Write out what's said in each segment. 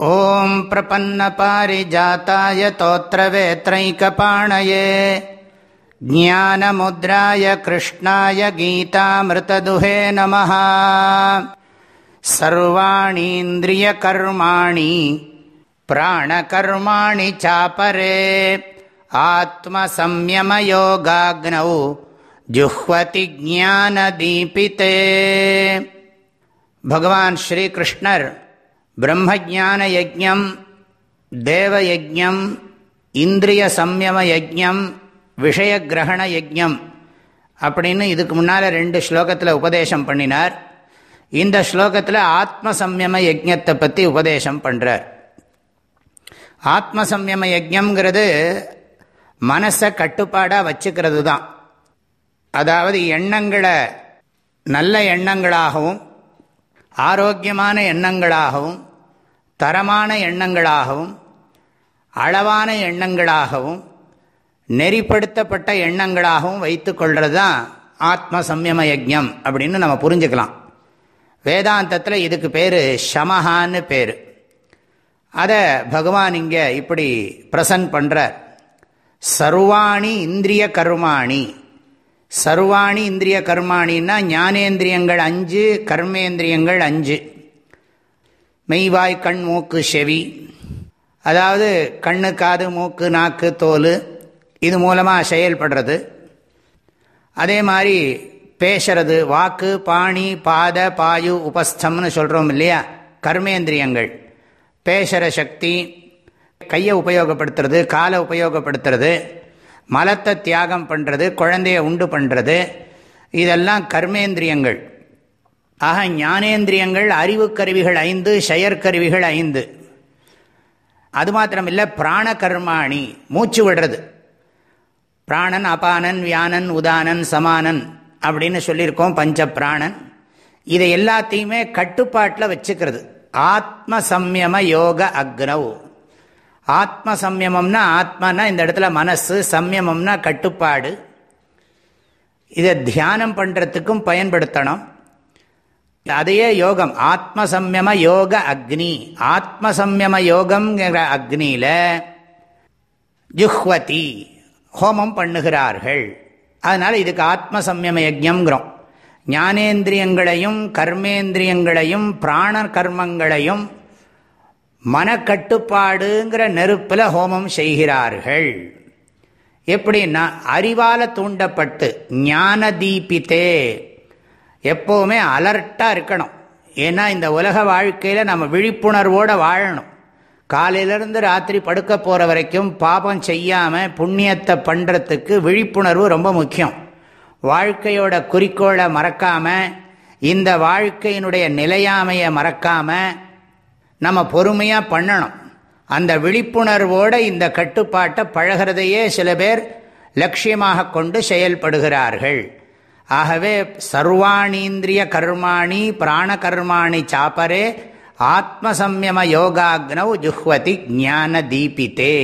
ॐ प्रपन्नपारिजाताय तोत्रवेत्रैकपाणये ज्ञानमुद्राय कृष्णाय गीतामृतदुहे नमः। सर्वाणीन्द्रियकर्माणि प्राणकर्माणि चापरे आत्मसंयमयोगाग्नौ जुह्वति ज्ञानदीपिते। भगवान् श्रीकृष्णर् பிரம்மஜான யஜம் தேவயஜம் இந்திரிய சம்யம யஜம் விஷயகிரகண யஜம் அப்படின்னு இதுக்கு முன்னால் ரெண்டு ஸ்லோகத்தில் உபதேசம் பண்ணினார். இந்த ஸ்லோகத்தில் ஆத்ம சம்யம யஜத்தை பற்றி உபதேசம் பண்ணுறார் ஆத்ம சம்யம யஜம்ங்கிறது மனசை கட்டுப்பாடாக வச்சுக்கிறது தான் அதாவது எண்ணங்களை நல்ல எண்ணங்களாகவும் ஆரோக்கியமான எண்ணங்களாகவும் தரமான எண்ணங்களாகவும் அளவான எண்ணங்களாகவும் நெறிப்படுத்தப்பட்ட எண்ணங்களாகவும் வைத்து கொள்வது தான் ஆத்ம சம்யம யஜம் அப்படின்னு நம்ம புரிஞ்சுக்கலாம். வேதாந்தத்தில் இதுக்கு பேர் ஷமஹான்னு பேர். அதை பகவான் இங்கே இப்படி பிரசன்ட் பண்ணுறார் சர்வாணி இந்திரிய கர்மாணி. சர்வாணி இந்திரிய கர்மாணின்னா ஞானேந்திரியங்கள் அஞ்சு கர்மேந்திரியங்கள் அஞ்சு. மெய்வாய் கண் மூக்கு செவி. அதாவது கண்ணு காது மூக்கு நாக்கு தோல் இது மூலமாக செயல்படுறது. அதே மாதிரி பேசுறது வாக்கு பாணி பாத பாயு உபஸ்தம்னு சொல்கிறோம் இல்லையா? கர்மேந்திரியங்கள். பேசுகிற சக்தி கையை உபயோகப்படுத்துறது காலை உபயோகப்படுத்துறது மலத்தை தியாகம் பண்ணுறது குழந்தைய உண்டு பண்ணுறது இதெல்லாம் கர்மேந்திரியங்கள். ஆக ஞானேந்திரியங்கள் அறிவுக்கருவிகள் ஐந்து செயற்கருவிகள் ஐந்து. அது மாத்திரமில்லை பிராண கர்மாணி மூச்சு விடுறது. பிராணன் அபானன் வியானன் உதானன் சமானன் அப்படின்னு சொல்லியிருக்கோம் பஞ்ச பிராணன் இதை எல்லாத்தையுமே கட்டுப்பாட்டில் வச்சுக்கிறது. ஆத்ம சம்யம யோக அக்னவ் ஆத்ம சம்யமம்னா ஆத்மனா இந்த இடத்துல மனசு சம்யமம்னா கட்டுப்பாடு. இதை தியானம் பண்ணுறதுக்கும் பயன்படுத்தணும். அதையே யோகம். ஆத்மசம்யம யோக அக்னி. ஆத்மசம்யம யோகம்ங்கிற அக்னியில் ஜுஹ்வதி ஹோமம் பண்ணுகிறார்கள். அதனால் இதுக்கு ஆத்மசம்யம யஜம்ங்கிறோம் ஞானேந்திரியங்களையும் கர்மேந்திரியங்களையும் பிராண கர்மங்களையும் மனக்கட்டுப்பாடுங்கிற நெருப்பில் ஹோமம் செய்கிறார்கள். எப்படின்னா அறிவால தூண்டப்பட்டு ஞான தீபித்தே எப்போவுமே அலர்ட்டாக இருக்கணும். ஏன்னா இந்த உலக வாழ்க்கையில் நம்ம விழிப்புணர்வோடு வாழணும். காலையிலேருந்து ராத்திரி படுக்க போகிற வரைக்கும் பாபம் செய்யாமல் புண்ணியத்தை பண்ணுறதுக்கு விழிப்புணர்வு ரொம்ப முக்கியம். வாழ்க்கையோட குறிக்கோளை மறக்காமல் இந்த வாழ்க்கையினுடைய நிலையாமையை மறக்காமல் நம்ம பொறுமையாக பண்ணணும். அந்த விழிப்புணர்வோடு இந்த கட்டுப்பாட்டை பழகிறதையே சில பேர் லட்சியமாக கொண்டு செயல்படுகிறார்கள். ஆகவே சர்வாணீந்திரிய கர்மாணி பிராண கர்மாணி சாப்பரே ஆத்மசம்யம யோகாக்னவ் ஜுஹ்வதி ஞான தீபித்தே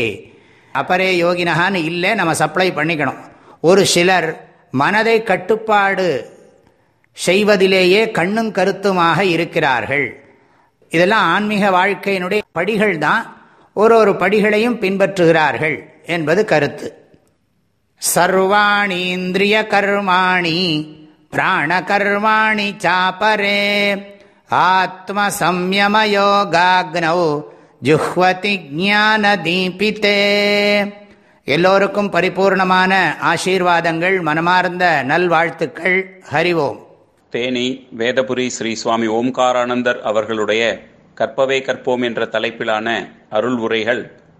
அப்பரே யோகினகான்னு இல்லை நம்ம சப்ளை பண்ணிக்கணும். ஒரு சிலர் மனதை கட்டுப்பாடு செய்வதிலேயே கண்ணும் கருத்துமாக இருக்கிறார்கள். இதெல்லாம் ஆன்மீக வாழ்க்கையினுடைய படிகள் தான் ஒரு ஒரு படிகளையும் பின்பற்றுகிறார்கள் என்பது கருத்து. சர்வாணீந்திரியகர்மாணி பிராணகர்மாணி சாப்பரே ஆத்மசம்யமயோகாக்னௌ ஜுஹ்வதி ஜானதீபித்தே எல்லோருக்கும் பரிபூர்ணமான ஆசீர்வாதங்கள் மனமார்ந்த நல்வாழ்த்துக்கள். ஹரிவோம். தேனி வேதபுரி ஸ்ரீ சுவாமி ஓம்காரானந்தர் அவர்களுடைய கற்பவே கற்போம் என்ற தலைப்பிலான அருள் உரைகள்